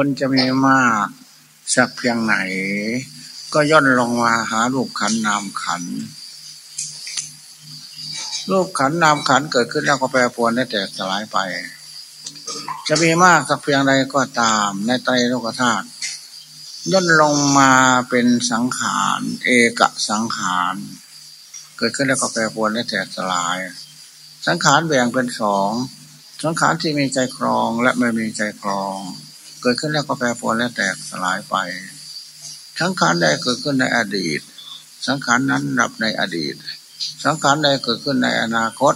คนจะมีมาก สักเพียงไหน ก็ย่นลงมาหารูปขันนามขัน รูปขันนามขันเกิดขึ้นแล้วก็แปรปรวนได้แตกสลายไป จะมีมากสักเพียงใดก็ตามในไตรโลกธาตุย่นลงมาเป็นสังขารเอกสังขารเกิดขึ้นแล้วก็แปรปรวนและแตกสลาย สังขารแบ่งเป็นสอง สังขารที่มีใจครองและไม่มีใจครอง เกิดขึ้นแล้วก็แปรปรวนและแตกสลายไป สังขารใดเกิดขึ้นในอดีต สังขารนั้นดับในอดีต สังขารใดเกิดขึ้นในอนาคต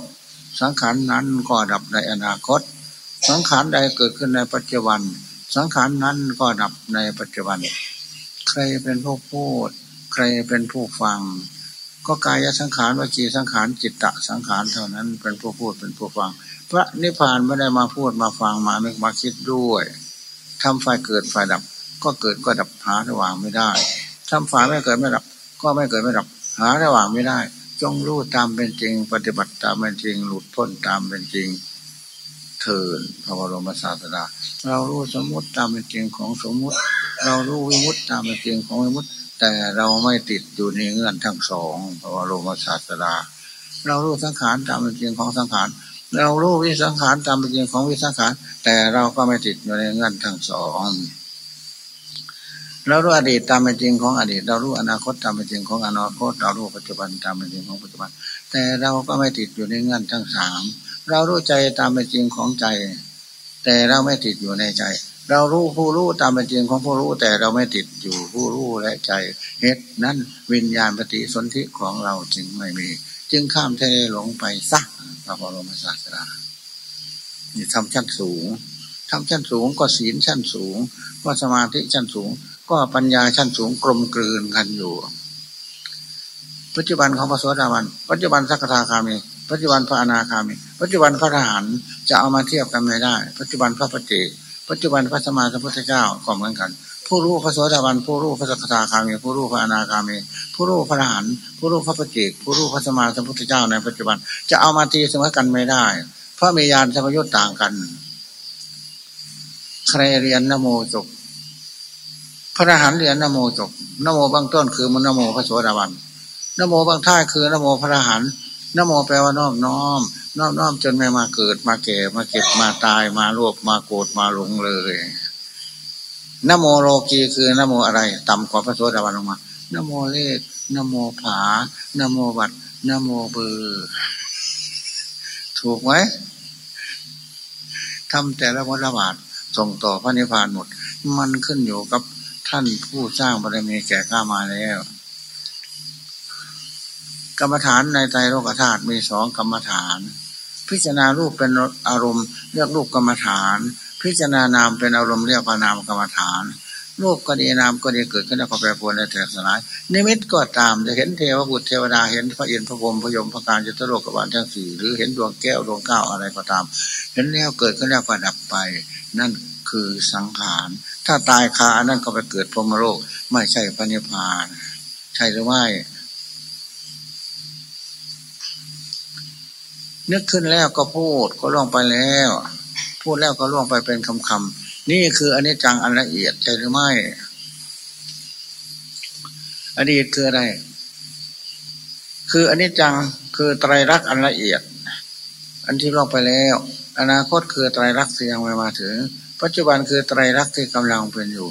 สังขารนั้นก็ดับในอนาคต สังขารใดเกิดขึ้นในปัจจุบัน สังขารนั้นก็ดับในปัจจุบัน ใครเป็นผู้พูด ใครเป็นผู้ฟัง ก็กายสังขารวจีสังขารจิตตะสังขารเท่านั้นเป็นผู้พูดเป็นผู้ฟัง พระนิพพานไม่ได้มาพูดมาฟังมาไม่มาคิดด้วย ทำไฟเกิดไฟดับ ก็เกิดก็ดับหาระหว่างไม่ได้ทำไฟไม่เกิดไม่ดับ ก็ไม่เกิดไม่ดับ หาระหว่างไม่ได้ จงรู้ตามเป็นจริง ปฏิบัติตามเป็นจริง หลุดพ้นตามเป็นจริงเถินพระบรมศาสดา เรารู้สมมติตามเป็นจริงของสมมติ เรารู้วิมุตตามเป็นจริงของวิมุตแต่เราไม่ติดอยู่ในเงื่อนทั้งสองพระว่าโลมาศาสดา เรารู้สังขารตามเป็นจริงของสังขาร เรารู้วิสังขารตามเป็นจริงของวิสังขาร แต่เราก็ไม่ติดอยู่ในเงื่อนทั้งสองเรารู้อดีตตามเป็นจริงของอดีต เรารู้อนาคตตามเป็นจริงของอนาคต เรารู้ปัจจุบันตามเป็นจริงของปัจจุบัน แต่เราก็ไม่ติดอยู่ในเงื่อนทั้งสามเรารู้ใจตามเป็นจริงของใจ แต่เราไม่ติดอยู่ในใจ เรารู้ผู้รู้ตามเป็นจริงของผู้รู้ แต่เราไม่ติดอยู่ผู้รู้และใจเหตุนั้นวิญญาณปฏิสนธิของเราจึงไม่มี จึงข้ามทะเลหลงไปซัก พระบรมศาสดานี่ทำชั้นสูงทำชั้นสูงก็ศีลชั้นสูง ก็สมาธิชั้นสูง ก็ปัญญาชั้นสูงกลมกลืนกันอยู่ ปัจจุบันของพระสวสดิวัน ปัจจุบันสักทาคามี ปัจจุบันพระอนาคามี ปัจจุบันพระทหารจะเอามาเทียบกันไม่ได้ ปัจจุบันพระปฏิปัจจุบันพระสมมาสัมพุทธเจ้าก็เหมือนกัน ผู้รู้พระโสดาบันผู้รู้พระสกทาคามีผู้รู้พระอนาคามี ผู้รู้พระอรหันต์ผู้รู้พระปฏิเจกผู้รู้พระสมมาสัมพุทธเจ้าในปัจจุบัน จะเอามาตีเสมอกันไม่ได้ เพราะมียานสัมยุตต่างกัน ใครเรียนนโมจบพระอรหันต์เรียนนโมจบนโมบางต้นคือมันนโมพระโสดาบันนโมบางท่าคือนโมพระอรหันต์นโมแปลว่าน้อมน้อมน้อมน้อมจนไม่มาเกิดมาแก่มาเก็บมาตายมารวบมาโกรธมาหลงเลย นโมโลกีคือนโมอะไร ต่ำกว่าพระโสดาบันลงมานโมเลขนโมผานโมบัตนโมเบอร์ถูกไหมทำแต่ละวัฏบาทส่งต่อพระนิพพานหมด มันขึ้นอยู่กับท่านผู้สร้างบารมีแก่ข้ามาแล้ว กรรมฐานในใจโลกธาตุมีสองกรรมฐาน พิจารณารูปเป็นอารมณ์ เรียกรูปกรรมฐาน พิจารณานามเป็นอารมณ์เรียกนามกรรมฐานรูปก็ดีนามก็ดีเกิดขึ้นแล้วก็แปรปรวนในแตกสลายนิมิตก็ตามจะเห็นเทวบุตรเทวดาเห็นพระอินทร์พระพรหมพระยมพระการจุตโลกบาลทั้งสี่หรือเห็นดวงแก้วดวงเก้าอะไรก็ตาม เห็นแล้วเกิดขึ้นแล้วก็ดับไป นั่นคือสังขารถ้าตายคาอันนั้นก็ไปเกิดพรหมโลกไม่ใช่พระนิพพาน ใช่หรือไม่นึกขึ้นแล้วก็พูดก็ล่วงไปแล้ว พูดแล้วก็ล่วงไปเป็นคำคำนี่คืออันนี้จังอันละเอียดใช่หรือไม่ อดีตคืออะไร คืออันนี้จังคือไตรลักษณ์อันละเอียด อันที่ล่วงไปแล้ว อนาคตคือไตรลักษณ์ที่ยังไม่มาถึง ปัจจุบันคือไตรลักษณ์ที่กำลังเป็นอยู่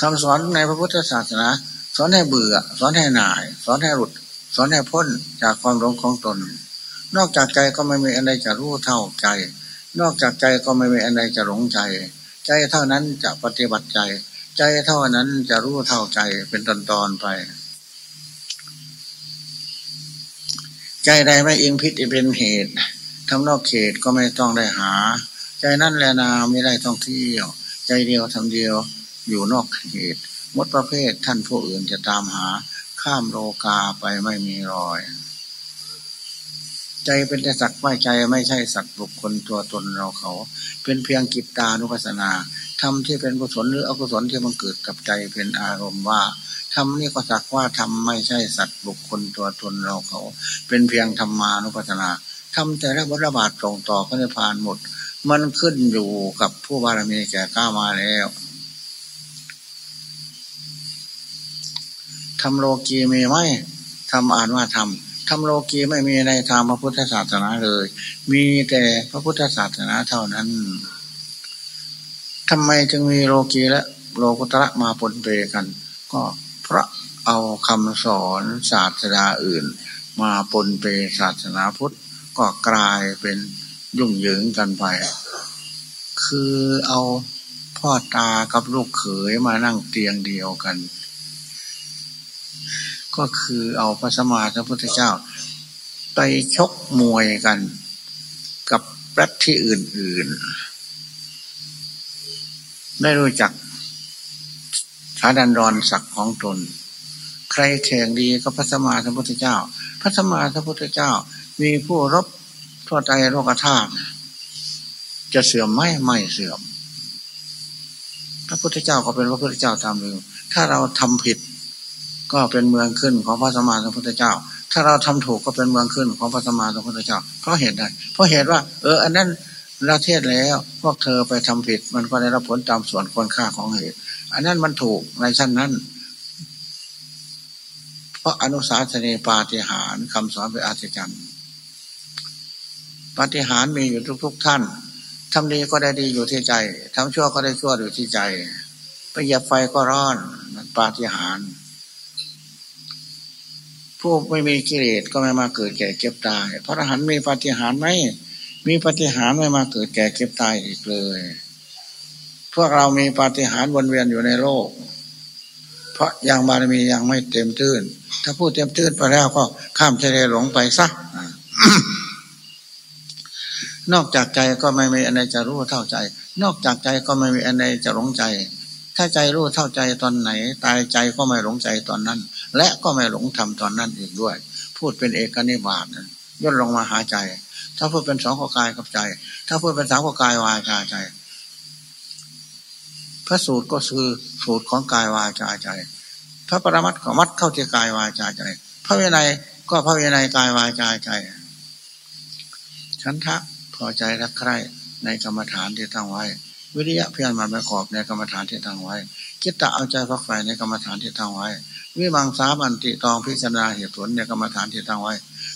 คำสอนในพระพุทธศาสนา สอนให้เบื่อ สอนให้หน่าย สอนให้หลุด สอนให้พ้นจากความหลงของตน นอกจากใจก็ไม่มีอะไรจะรู้เท่าใจ นอกจากใจก็ไม่มีอะไรจะหลงใจ ใจเท่านั้นจะปฏิบัติใจ ใจเท่านั้นจะรู้เท่าใจเป็นตอนตอนไป ใจใดไม่อิงพิษเป็นเหตุทำนอกเขตก็ไม่ต้องได้หา ใจนั่นแหละนาไม่ได้ท่องเที่ยว ใจเดียวทำเดียวอยู่นอกเขตมดประเภทท่านผู้อื่นจะตามหา ข้ามโลกาไปไม่มีรอย ใจเป็นแต่สักไม่ใจไม่ใช่สัตว์บุคคลตัวตนเราเขา เป็นเพียงกิจตานุปัสสนาทำที่เป็นกุศลหรืออกุศลที่มันเกิดกับใจเป็นอารมณ์ว่าทำนี่ก็สักว่าทำไม่ใช่สัตว์บุคคลตัวตนเราเขา เป็นเพียงธรรมานุปัสสนาทำแต่ละบทบาทส่งต่อพระนิพพานหมด มันขึ้นอยู่กับผู้บารมีแก่กล้ามาแล้วทำโลกีมีไหมทำอ่านว่าทำ ทำโลกีไม่มีในทางพระพุทธศาสนาเลย มีแต่พระพุทธศาสนาเท่านั้นทำไมจึงมีโลกีและโลกุตระมาปนเปกัน ก็เพราะเอาคำสอนศาสนาอื่น มาปนเปศาสนาพุทธก็กลายเป็นยุ่งเหยิงกันไป คือเอาพ่อตากับลูกเขยมานั่งเตียงเดียวกัน ก็คือเอาพระสมมาพระพุทธเจ้า ไปชกมวยกันกับรัฐที่อื่น ๆไม่รู้จักสาดันดอนศักดิ์ของตน ใครแข่งดีก็พระสมมาสัมพุทธเจ้า พระสมมาสัมพุทธเจ้า มีผู้รบทั่วใจโลกธาตุจะเสื่อมไหมไม่เสื่อม พระพุทธเจ้าก็เป็นพระพุทธเจ้าตามเดิมถ้าเราทำผิด ก็เป็นเมืองขึ้นของพระสมมาสัมพุทธเจ้า ถ้าเราทำถูกก็เป็นเมืองขึ้นของพระสมมาสัมพุทธเจ้า เพราะเหตุใดเพราะเหตุว่า เออ อันนั้นเราเทศแล้วพวกเธอไปทำผิด มันก็ได้รับผลตามส่วนควรค่าของเหตุ อันนั้นมันถูกในชั้นนั้น เพราะอนุสาสนีปาฏิหารคำสอนเป็นอาจารย์ปาฏิหารมีอยู่ทุก ๆ ท่านทำดีก็ได้ดีอยู่ที่ใจทำชั่วก็ได้ชั่วอยู่ที่ใจ ไปเหยียบไฟก็ร้อนปาฏิหาร ผู้ไม่มีกิเลสก็ไม่มาเกิดแก่เก็บตาย พระอรหันต์มีปฏิหารไหมมีปฏิหารไม่มาเกิดแก่เก็บตายอีกเลย พวกเรามีปฏิหารวนเวียนอยู่ในโลก เพราะยังบารมียังไม่เต็มตื้น ถ้าพูดเต็มตื้นไปแล้วก็ข้ามทะเลหลงไปซะนอกจากใจก็ไม่มีอะไรจะรู้เท่าใจ นอกจากใจก็ไม่มีอะไรจะหลงใจ ถ้าใจรู้เท่าใจตอนไหน ตายใจก็ไม่หลงใจตอนนั้น และก็ไม่หลงทำตอนนั้นอีกด้วย พูดเป็นเอกนิบาตย่นลงมาหาใจ ถ้าพูดเป็นสองข้อกายกับใจ ถ้าพูดเป็นสามข้อกายวายาใจ พระสูตรก็คือสูตรของกายวาจาใจ พระปรมัตก็มัดเข้าที่กายวาจาใจ พระวินัยก็พระวินัยกายวาจาใจฉันทะพอใจรักใคร่ในกรรมฐานที่ตั้งไว้ วิริยะเพียรมันประกอบในกรรมฐานที่ตั้งไว้คิดตะเอาใจพักไฟในกรรมฐานที่ตั้งไว้ วิมังสาบันติตองพิจารณาเหตุผลในกรรมฐานที่ตั้งไว้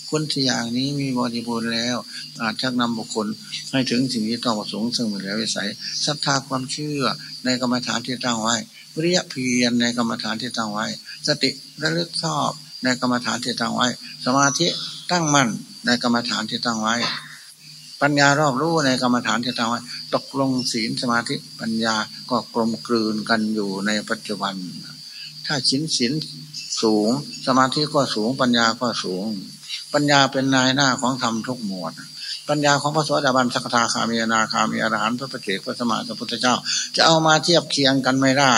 คุณที่อย่างนี้มีบริบูรณ์แล้ว อาจชักนำบุคคลให้ถึงสิ่งที่ต้องประสงค์ซึ่งเหลือวิสัยศรัทธาความเชื่อในกรรมฐานที่ตั้งไว้วิริยะเพียรในกรรมฐานที่ตั้งไว้ สติระลึกชอบในกรรมฐานที่ตั้งไว้ สมาธิตั้งมั่นในกรรมฐานที่ตั้งไว้ ปัญญารอบรู้ในกรรมฐานที่ตั้งไว้ตกลงศีลสมาธิปัญญาก็กลมกลืนกันอยู่ในปัจจุบัน ถ้าชินศีลสูง สมาธิก็สูง ปัญญาก็สูง ปัญญาเป็นนายหน้าของธรรมทุกหมวด ปัญญาของพระสวัสดิบันสักทาคามีนาคามีอรหันต์พระปเจกพระสมาสัพพุทธเจ้า จะเอามาเทียบเคียงกันไม่ได้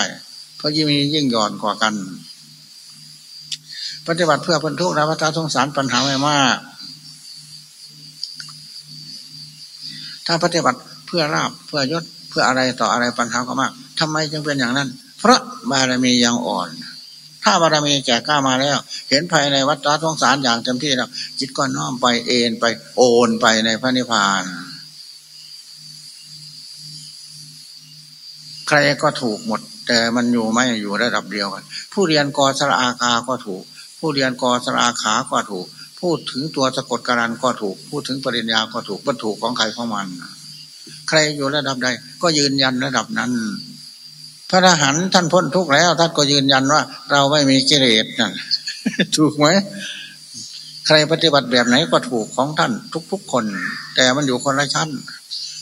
เพราะยิ่งมียิ่งหย่อนกว่ากัน ปฏิบัติเพื่อพ้นทุกข์และวัฏสงสารปัญหาไม่มาก ถ้าปฏิบัติเพื่อราบเพื่อยศเพื่ออะไรต่ออะไรปัญหาก็มากทำไมจึงเป็นอย่างนั้น เพราะบารมียังอ่อน ถ้าบารมีแก่กล้ามาแล้ว เห็นภายในวัฏสงสารอย่างเต็มที่แล้วจิตก็น้อมไปเอ็นไปโอนไปในพระนิพพาน ใครก็ถูกหมด แต่มันอยู่ไม่อยู่ระดับเดียวกัน ผู้เรียนกอสระอาคาก็ถูก ผู้เรียนกอสระอาขาก็ถูก พูดถึงตัวสะกดการันก็ถูก พูดถึงปริญญาก็ถูกบรรทุกของใครของมัน ใครอยู่ระดับใด ก็ยืนยันระดับนั้น พระอรหันต์ท่านพ้นทุกข์แล้ว ท่านก็ยืนยันว่า เราไม่มีกิเลสนั่นถูกไหมใครปฏิบัติแบบไหนก็ถูกของท่านทุกๆคน แต่มันอยู่คนละชั้น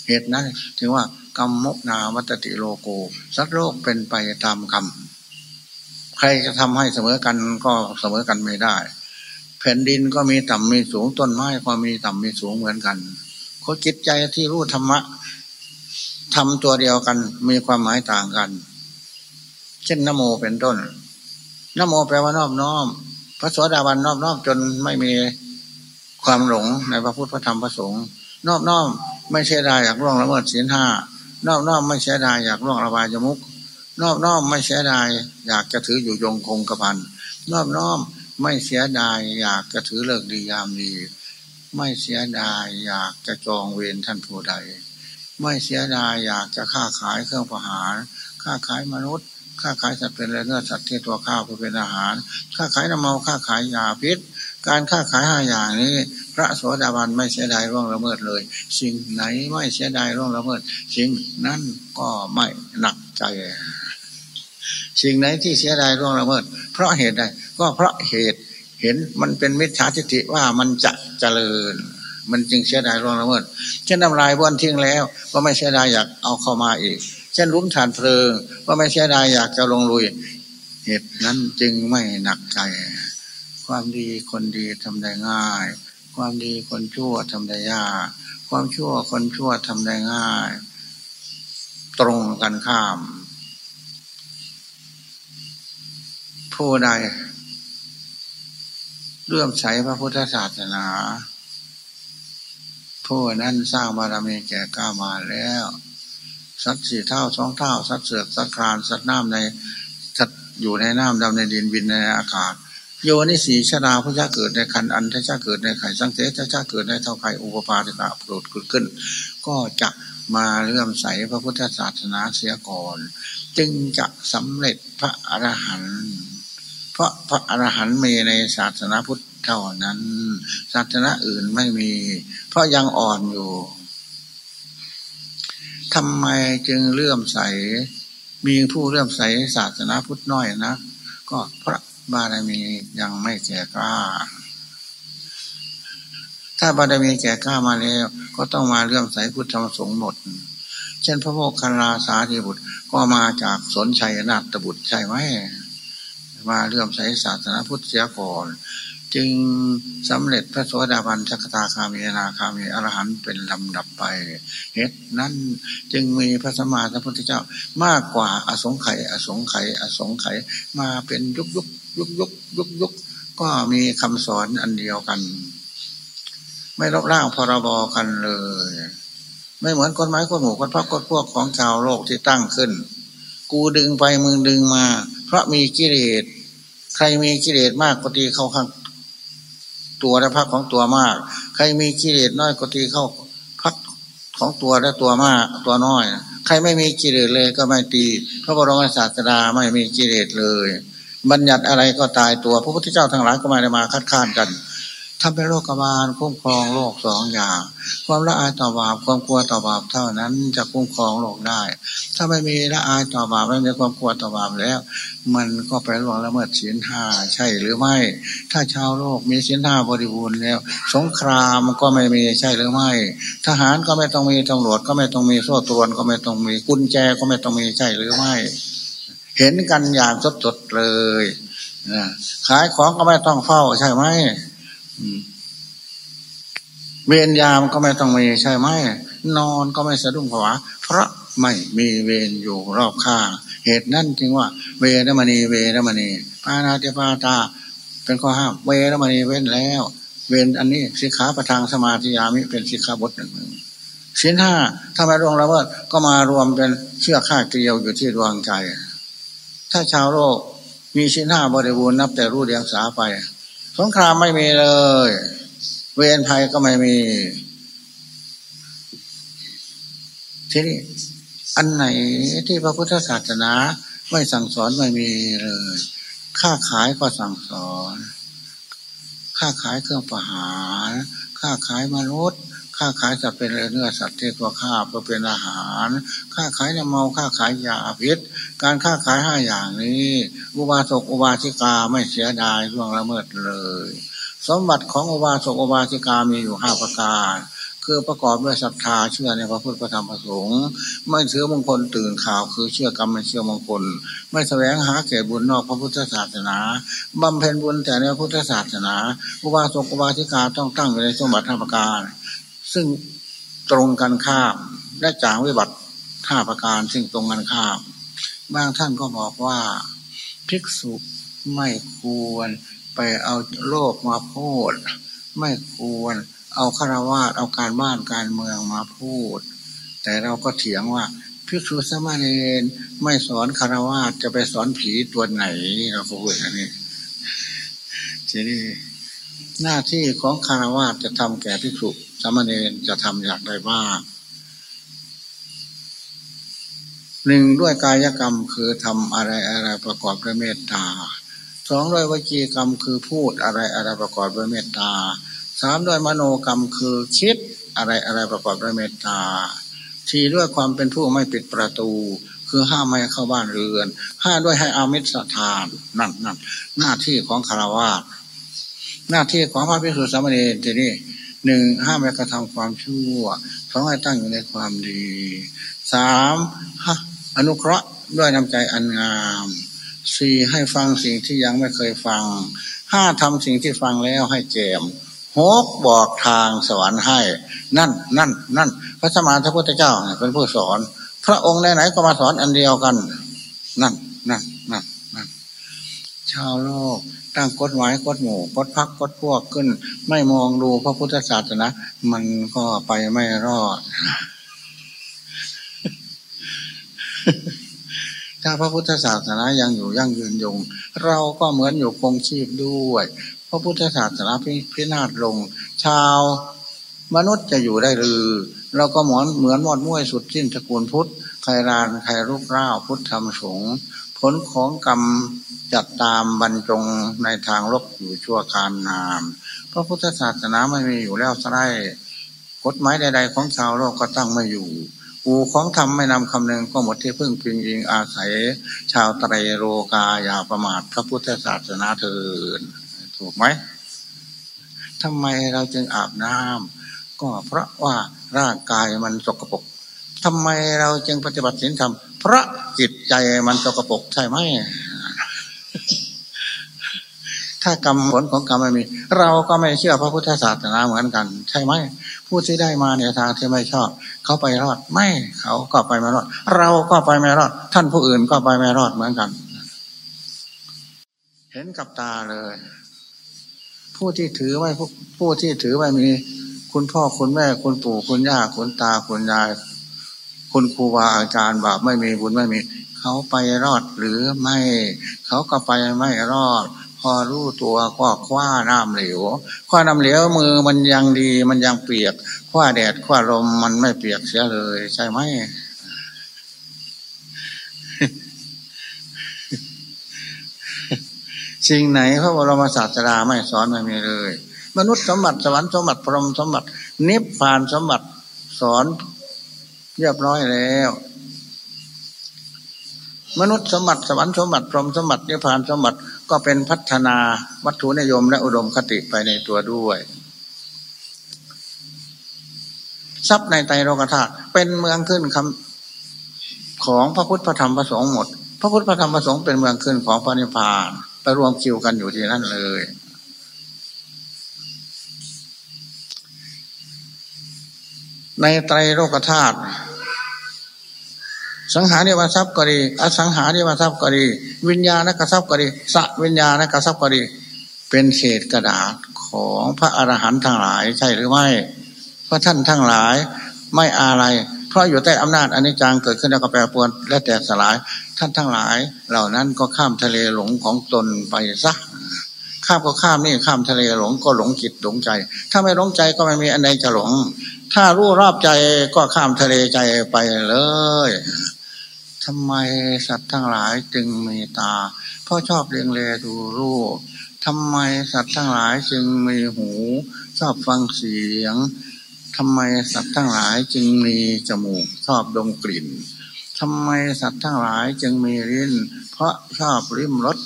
เหตุนั้นถึงว่ากรรมมุนาวัตติโลโกสัตว์โลกเป็นไปตามกรรมใครจะทำให้เสมอกันก็เสมอกันไม่ได้ แผ่นดินก็มีต่ำมีสูงต้นไม้ก็มีต่ำมีสูงเหมือนกันเขาจิตใจที่รู้ธรรมะทำตัวเดียวกันมีความหมายต่างกัน เช่นนโมเป็นต้นนโมแปลว่านอบน้อม พระสวสดาบันนอบน้อมจนไม่มีความหลงในพระพุทธพระธรรมพระสงฆ์นอบน้อมไม่ใช่ได้อยากล่วงละเมิดศีลห้านอบน้อมไม่ใช่ได้อยากล่วงระบายจมุกนอบน้อมไม่เสียดายอยากจะถืออยู่ยงคงกระพันนอบน้อม ไม่เสียดายอยากจะถือเลิกดียามดี ไม่เสียดายอยากจะจองเวรท่านผู้ใด ไม่เสียดายอยากจะค้าขายเครื่องประหาร ค้าขายมนุษย์ ค้าขายสัตว์เป็นเนื้อสัตว์ที่ตัวข้าวเพื่อเป็นอาหาร ค้าขายน้ำเมาค้าขายยาพิษ การค้าขายห้าอย่างนี้ พระโสดาบันไม่เสียดายร่วงละเมิดเลย สิ่งไหนไม่เสียดายร่วงละเมิด สิ่งนั้นก็ไม่หนักใจ สิ่งไหนที่เสียดายร่วงละเมิด เพราะเหตุใด ก็เพราะเหตุเห็นมันเป็นมิจฉาทิฏฐิว่ามันจะเจริญ มันจึงเสียดายร่วงละเมิด เช่นน้ำลายบ้วนทิ้งแล้ว ก็ไม่เสียดายอยากเอาเข้ามาอีก เช่นลุ้มฐานเพลิง ก็ไม่เสียดายอยากจะลงลุย เหตุนั้นจึงไม่หนักใจ ความดีคนดีทำได้ง่าย ความดีคนชั่วทำได้ยาก ความชั่วคนชั่วทำได้ง่าย ตรงกันข้าม ผู้ใด เลื่อมใสพระพุทธศาสนาผู้นั้นสร้างบารมีแก่ก้ามาแล้ว สัตว์สี่เท่าสองเท่า สัตว์เสือกสัตว์ครานสัตว์น้ำในสัตว์อยู่ในน้ำดำในดินบินในอากาศโยนิสีชนาพระเจ้าเกิดในคันอันพระเจ้าเกิดในไข่สังเสพระเจ้าเกิดในเท่าไข่อุปปาติกะโปรดเกิดขึ้น ก็จะมาเลื่อมใสพระพุทธศาสนาเสียก่อน จึงจะสำเร็จพระอรหันต์ เพราะพระอรหันต์มีในศาสนาพุทธเท่านั้น ศาสนาอื่นไม่มี เพราะยังอ่อนอยู่ทำไมจึงเลื่อมใส มีผู้เลื่อมใสศาสนาพุทธน้อยนะ ก็พระบารมียังไม่แก่กล้า ถ้าบารมีแก่กล้ามาแล้ว ก็ต้องมาเลื่อมใสพุทธธรรมสงฆ์หมด เช่นพระโมคคัลลาสาธิบุตรก็มาจากสนชัยนาฏบุตรใช่ไหม มาเลื่อมใสศาสนาพุทธเสียก่อน จึงสำเร็จพระโสดาบันสักตาคามีนาคามีอรหันต์เป็นลำดับไปเหตุนั้นจึงมีพระสมมาสัมพุทธเจ้ามากกว่าอสงไขยอสงไขยอสงไขยมาเป็นยุกยุกยุกยุกยุกยุกก็มีคำสอนอันเดียวกัน ไม่ลบล้างพรบกันเลย ไม่เหมือนกฎหมายกฎหมู่กฎพักกฎพวกของชาวโลกที่ตั้งขึ้น กูดึงไปมึงดึงมา เพราะมีกิเลสใครมีกิเลสมากก็ตีเข้าข้างตัวและพักของตัวมาก ใครมีกิเลสน้อยก็ตีเข้าพักของตัวและตัวมากตัวน้อย ใครไม่มีกิเลสเลยก็ไม่ตี พระบรมศาสดาไม่มีกิเลสเลย บัญญัติอะไรก็ตายตัว พระพุทธเจ้าทั้งหลายก็ไม่ได้มาคัดค้านกัน ทำเป็นโรคบาลคุ้มครองโลกสองอย่าง ความละอายต่อบาปความกลัวต่อบาปเท่านั้นจะคุ้มครองโลกได้ ถ้าไม่มีละอายต่อบาปไม่มีความกลัวต่อบาปแล้ว มันก็ไปหลวงละเมิดศีลห้าใช่หรือไม่ ถ้าชาวโลกมีศีลห้าบริบูรณ์แล้ว สงครามก็ไม่มีใช่หรือไม่ ทหารก็ไม่ต้องมีตำรวจก็ไม่ต้องมีโซ่ตรวนก็ไม่ต้องมีกุญแจก็ไม่ต้องมีใช่หรือไม่ เห็นกันอย่างสดๆเลยขายของก็ไม่ต้องเฝ้าใช่ไหม เวรยามก็ไม่ต้องมีใช่ไหม นอนก็ไม่สะดุ้งผวา เพราะไม่มีเวรอยู่รอบข้าง เหตุนั้นจึงว่า เวรมณีเวรมณีปานาติปาตา เป็นข้อห้าม เวรมณีเว้นแล้ว เวรอันนี้สิกขาประทางสมาธิยามิเป็นสิกขาบทหนึ่งชิ้นห้าถ้าไม่รวงละเมิดก็มารวมเป็นเชือกข้าเกลียวอยู่ที่ดวงใจ ถ้าชาวโลกมีชิ้นห้าบริบูรณ์นับแต่รู้เดียงสาไป งครามไม่มีเลย เวรภัยก็ไม่มี ทีนี้อันไหนที่พระพุทธศาสนาไม่สั่งสอนไม่มีเลย ค่าขายก็สั่งสอน ค่าขายเครื่องประหาร ค่าขายมนุษย์ ค้าขายจะเป็นเนื้อสัตว์ที่ตัวข้าเพื่อเป็นอาหาร ค้าขายน้ำเมาค้าขายยาพิษ การค้าขายห้าอย่างนี้อุบาสกอุบาสิกาไม่เสียดายล่วงละเมิดเลย สมบัติของอุบาสกอุบาสิกามีอยู่ห้าประการคือประกอบด้วยศรัทธาเชื่อในพระพุทธพระธรรมพระสงฆ์ไม่เชื่อมงคลตื่นข่าว คือเชื่อกรรมไม่เชื่อมงคล ไม่แสวงหาเกศบุญนอกพระพุทธศาสนาบำเพ็ญบุญแต่ในพระพุทธศาสนาอุบาสกอุบาสิกาต้องตั้งอยู่ในสมบัติห้าประการ ซึ่งตรงกันข้ามและจางวิบัติห้าประการซึ่งตรงกันข้ามบางท่านก็บอกว่าภิกษุไม่ควรไปเอาโลกมาพูด ไม่ควรเอาคารวาสเอาการบ้านการเมืองมาพูด แต่เราก็เถียงว่าภิกษุสมณีนไม่สอนคารวาสจะไปสอนผีตัวไหนเราพูดอย่างนี้ทีนี้หน้าที่ของคารวาสจะทำแก่ภิกษุ สามเณรจะทำอย่างไรบ้างหนึ่งด้วยกายกรรมคือทำอะไรอะไรประกอบด้วยเมตตาสองด้วยวจีกรรมคือพูดอะไรอะไรประกอบด้วยเมตตาสามด้วยมโนกรรมคือคิดอะไรอะไรประกอบด้วยเมตตาสี่ด้วยความเป็นผู้ไม่ปิดประตู คือห้ามไม่เข้าบ้านเรือนห้าด้วยให้อามิสทานนั่นนั่นหน้าที่ของคารวะหน้าที่ของพระพิสุสามเณรทีนี้ หนึ่งห้ามไม่กระทำความชั่วสองให้ตั้งอยู่ในความดีสามอนุเคราะห์ด้วยน้ำใจอันงามสี่ให้ฟังสิ่งที่ยังไม่เคยฟังห้าทำสิ่งที่ฟังแล้วให้แจมหกบอกทางสวรรค์ให้ นั่น นั่น นั่น พระสมานพระพุทธเจ้าเป็นผู้สอน พระองค์ไหนๆก็มาสอนอันเดียวกัน นั่น นั่น นั่น นั่น ชาวโลก ตั้งกฎหมายกฎหมู่กฎพักกฎพวกขึ้น ไม่มองดูพระพุทธศาสนา มันก็ไปไม่รอด ถ้าพระพุทธศาสนายังอยู่ยั่งยืนยง เราก็เหมือนอยู่คงชีพด้วย พระพุทธศาสนาพินาศลง ชาวมนุษย์จะอยู่ได้หรือ เราก็เหมือนเหมือนมอดมุ้ยสุดสิ้นตระกูลพุทธใครรานใครรุกร่าวพุทธธรรมสงฆ์ ผลของกรรมจัดตามบรรจงในทางลบอยู่ชั่วคารนานพระพุทธศาสนาไม่มีอยู่แล้วไร้กฎหมายใด ๆ ของชาวโลกก็ตั้งไม่อยู่อูของธรรมไม่นำคำนึงก็หมดที่พึ่งพิงอิงอาศัย ชาวไตรโลกาอย่าประมาทพระพุทธศาสนาเถิดถูกไหมทำไมเราจึงอาบน้ำก็เพราะว่าร่างกายมันสกปรกทำไมเราจึงปฏิบัติศีลธรรม เพราะจิตใจมันสกปรกใช่ไหม ถ้ากรรมผลของกรรมไม่มี เราก็ไม่เชื่อพระพุทธศาสนาเหมือนกัน ใช่ไหม ผู้ที่ได้มาในทางที่ไม่ชอบ เขาไปรอดไม่เขาก็ไปไม่รอด เราก็ไปไม่รอด ท่านผู้อื่นก็ไปไม่รอดเหมือนกัน เห็นกับตาเลย ผู้ที่ถือไม่ผู้ที่ถือไม่มี คุณพ่อคุณแม่คุณปู่คุณย่าคุณตาคุณยาย คุณครูบาอาจารย์บาปไม่มีบุญไม่มี เขาไปรอดหรือไม่ เขาก็ไปไม่รอด พอรู้ตัวก็คว้าน้ำเหลวคว้าน้ำเหลวมือมันยังดีมันยังเปียกคว้าแดดคว้าลมมันไม่เปียกเสียเลย ใช่ไหมสิ่งไหนพระบรมศาสดาไม่สอนไม่มีเลย มนุษย์สมบัติสวรรค์สมบัติพรหมสมบัติ นิพพานสมบัติสอน เรียบร้อยแล้ว มนุษย์สมบัติสวรรค์สมบัติพรหมสมบัตินิพพานสมบัติก็เป็นพัฒนาวัตถุนิยมและอุดมคติไปในตัวด้วย ทรัพย์ในไตรโลกธาตุเป็นเมืองขึ้นคำของพระพุทธพระธรรมพระสงฆ์หมด พระพุทธพระธรรมพระสงฆ์เป็นเมืองขึ้นของพระนิพพาน ไปรวมคิวกันอยู่ที่นั่นเลย ในไตรโลกธาตุ สังหาริวทรัพย์ก็ดี อสังหาริวทรัพย์ก็ดี วิญญาณกทรัพย์ก็ดีสวิญญาณกทรัพย์ก็ดี เป็นเศษกระดาษของพระอรหันต์ทั้งหลายใช่หรือไม่พระท่านทั้งหลายไม่อะไร เพราะอยู่ใต้อำนาจอนิจจังเกิดขึ้นแล้วก็แปรปรวนและแตกสลาย ท่านทั้งหลาย เหล่านั้นก็ข้ามทะเลหลงของตนไปซักข้ามก็ข้ามนี่ข้ามทะเลหลงก็หลงจิตหลงใจ ถ้าไม่หลงใจก็ไม่มีอันใดจะหลง ถ้ารู้รอบใจก็ข้ามทะเลใจไปเลย ทำไมสัตว์ทั้งหลายจึงมีตา เพราะชอบเลียงเลดูรูปทำไมสัตว์ทั้งหลายจึงมีหู ชอบฟังเสียงทำไมสัตว์ทั้งหลายจึงมีจมูก ชอบดมกลิ่นทำไมสัตว์ทั้งหลายจึงมีลิ้น เพราะชอบริมรส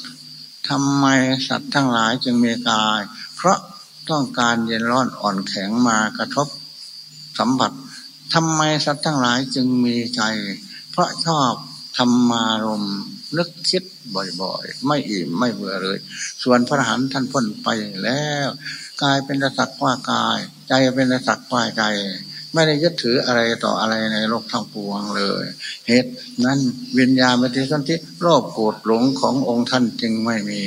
ทำไมสัตว์ทั้งหลายจึงมีกาย เพราะต้องการเย็นร้อนอ่อนแข็งมากระทบสัมผัส ทำไมสัตว์ทั้งหลายจึงมีใจ เพราะชอบธรรมารมนึกคิดบ่อยๆ ไม่อิ่มไม่เบื่อเลย ส่วนพระหันท่านพ้นไปแล้วกายเป็นสักว่ากาย ใจเป็นสักว่าใจ ไม่ได้ยึดถืออะไรต่ออะไรในโลกทั้งปวงเลย เหตุนั้นวิญญาณมติสันติโลภโกรธหลงขององค์ท่านจึงไม่มี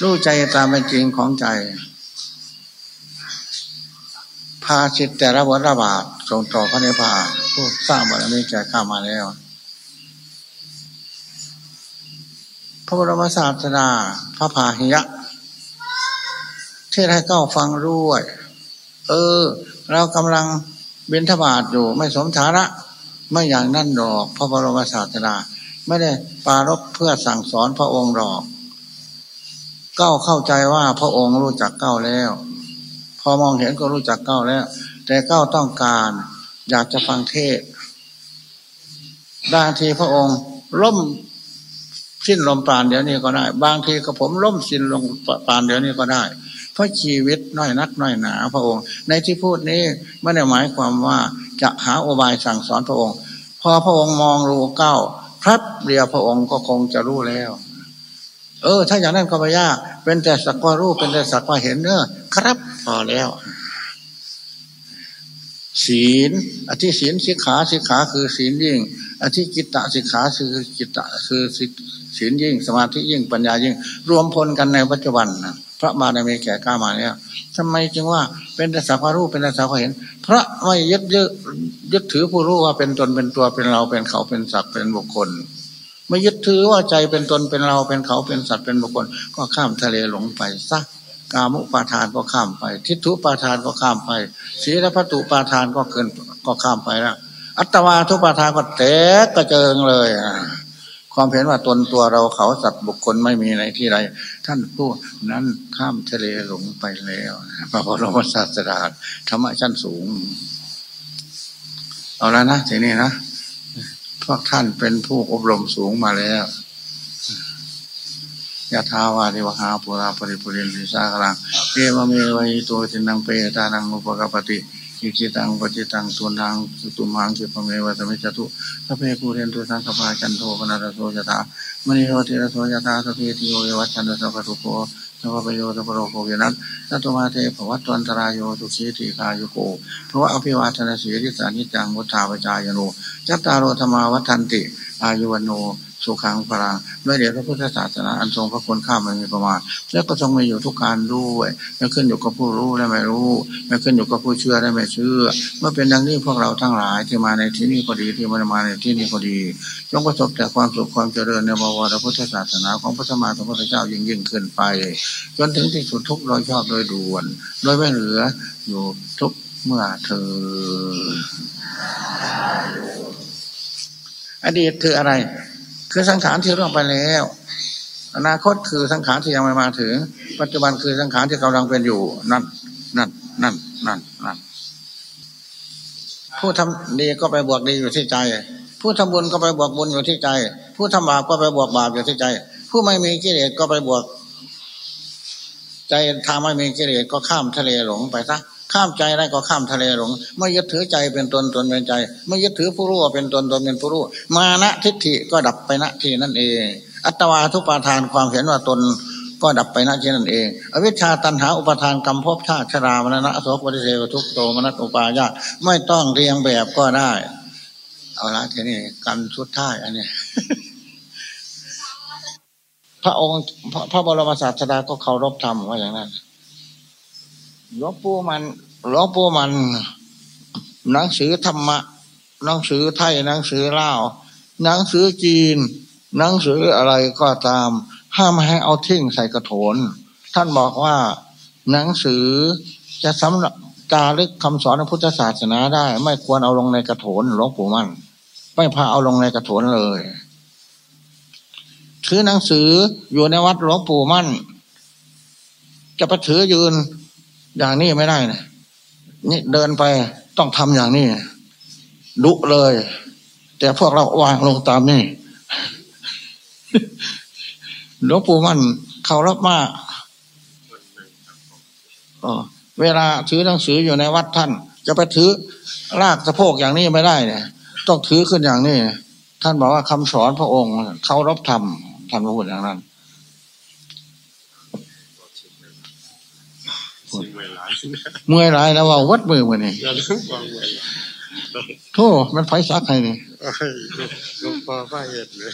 รู้ใจตามเป็นจริงของใจ พาชิตแต่ละวัฏบาทส่งต่อพระเนพพานผู้สร้างบารมีแก่ข้ามาแล้ว พระบรมศาสดาพระพาหิยะเทศให้เก้าฟังด้วย เออ เรากำลังเบนทบาทอยู่ไม่สมฐานะ ไม่อย่างนั่นหรอก พระบรมศาสดา ไม่ได้ปารบเพื่อสั่งสอนพระองค์หรอก เก้าเข้าใจว่าพระองค์รู้จักเก้าแล้ว พอมองเห็นก็รู้จักเก้าแล้ว แต่เก้าต้องการ อยากจะฟังเทศบางทีพระองค์ล่มสิ้นลมปราณเดี๋ยวนี้ก็ได้ บางทีก็ผมล่มสิ้นลมปราณเดี๋ยวนี้ก็ได้ เพราะชีวิตน้อยนักน้อยหนา พระองค์ ในที่พูดนี้ไม่ได้หมายความว่าจะหาอบายสั่งสอนพระองค์ พอพระองค์มองรู้เก้าพรับเรียพระองค์ก็คงจะรู้แล้ว เออ ถ้าอย่างนั้นก็ไม่ยากเป็นแต่สักว่ารู้เป็นแต่สักว่าเห็นเนอะครับพอแล้ว ศีลอธิศีลสิกขาสิกขาคือศีลยิ่งอธิกิตตสิกขาคือกิตตคือศีลยิ่ง สมาธิยิ่งปัญญายิ่ง รวมพลกันในปัจจุบันนะพระมาในเมแก่กล้ามาแล้วทำไมจึงว่าเป็นแต่สักว่ารู้เป็นแต่สักว่าเห็น พระไม่ยึดยึดยึดถือผู้รู้ว่าเป็นตนเป็นตัวเป็นเราเป็นเขาเป็นสัตว์เป็นบุคคล ไม่ยึดถือว่าใจเป็นตนเป็นเราเป็นเขาเป็นสัตว์เป็นบุคคล ก็ข้ามทะเลหลงไปซักกามุปาทานก็ข้ามไป ทิฏฐุปาทานก็ข้ามไปศีลพัตุปาทานก็เกินก็ข้ามไปแล้วอัตวาทุปาทานก็แตกกระเจิงเลยความเห็นว่าตนตัวเราเขาสัตว์บุคคลไม่มีในที่ใดท่านผู้นั้นข้ามทะเลหลงไปแล้วพระบรมศาสดาธรรมะชั้นสูง เอาแล้วนะทีนี้นะ พวกท่านเป็นผู้อบรมสูงมาแล้วยะทาวาริวหาปุราปริปุริลิสากลังเอวเมวัยตัวจินังเปตานังอุปกปติอิจิตังปจิตังตุนังสุตุมังคิปเมวัตมิจตุสัพเพกูเรนตุสังกปาจันโทปนารโสยตามณีโหติระโสยตาสัพเพติโยวัชันตสัพพุโก นวประโยสัพพโรโควินัสสัตมาเทภวัตตันตรายโยตุขีติกายุโกเพราะว่าอภิวาทนาสีริสานิจังวุฒาปจายโนจัตตารโอธรรมาวัฏันติ อายุวโน สุขังพลังด้วยเดียวพระพุทธศาสนาอันทรงพระคุณข้ามไม่มีประมาณ แล้วก็ทรงมีอยู่ทุกการด้วยไม่ขึ้นอยู่กับผู้รู้และไม่รู้ไม่ขึ้นอยู่กับผู้เชื่อและไม่เชื่อ เมื่อเป็นดังนี้พวกเราทั้งหลายที่มาในที่นี้ก็ดีที่ม่มาในที่นี้ก็ดีจงประสบแต่ความสุขความเจริญในบวรพุทธศาสนาของพระสมมาสัมพุทธเจ้ายิ่งยิ่งขึ้นไป จนถึงที่สุดทุกโดยชอบโดยด่วน โดยไม่เหลืออยู่ทุกเมื่อเธอ อดีตคืออะไร คือสังขารที่ล่วงไปแล้ว อนาคตคือสังขารที่ยังไม่มาถึง ปัจจุบันคือสังขารที่กำลังเป็นอยู่ นั่น นั่น นั่น นั่นนั่นผู้ทำดีก็ไปบวกดีอยู่ที่ใจ ผู้ทำบุญก็ไปบวกบุญอยู่ที่ใจ ผู้ทำบาปก็ไปบวกบาปอยู่ที่ใจ ผู้ไม่มีกิเลสก็ไปบวก ใจทาไม่มีกิเลสก็ข้ามทะเลหลงไปซะ ข้ามใจได้ก็ข้ามทะเลหลง ไม่ยึดถือใจเป็นตนตนเป็นใจ ไม่ยึดถือผู้รู้เป็นตนตนเป็นผู้รู้ มานะทิฏฐิก็ดับไปณที่นั่นเอง อัตวาทุปาทานความเห็นว่าตนก็ดับไปณที่นั่นเอง อวิชชาตันหาอุปทานกรรมภพชาติชรามรณะโสปฏิเสวทุกโตมนัตอุปายาไม่ต้องเรียงแบบก็ได้ เอาละทีนี้กันสุดท้ายอันนี้พระองค์พระบรมศาสดาก็เคารพธรรมว่าอย่างนั้น หลวงปู่มันหลวงปู่มัน หนังสือธรรมะ หนังสือไทยหนังสือเล่าหนังสือจีน หนังสืออะไรก็ตาม ห้ามให้เอาทิ้งใส่กระโถน ท่านบอกว่า หนังสือจะสำหรับจารึกคำสอนพุทธศาสนาได้ ไม่ควรเอาลงในกระโถนหลวงปู่มันไม่พาเอาลงในกระโถนเลยถือหนังสืออยู่ในวัดหลวงปู่มั่น จะไปถือยืน อย่างนี้ไม่ได้นะนี่เดินไปต้องทำอย่างนี้ดุเลย แต่พวกเราวางลงตามนี่หลวงปู่มันเขารับมากเวลาถือหนังสืออยู่ในวัดท่าน จะไปถือลากสะโพกอย่างนี้ไม่ได้เนี่ยต้องถือขึ้นอย่างนี้ ท่านบอกว่าคำสอนพระองค์ เขารับทำท่านพูดอย่างนั้น เมื่อยหลายเมื่อยหลายแล้วว่าวัดมือมือนี่โธ่มันไฟซักใครนี่ลูกพ่อไฟเหตุเลย